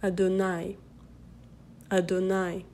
Adonai, Adonai.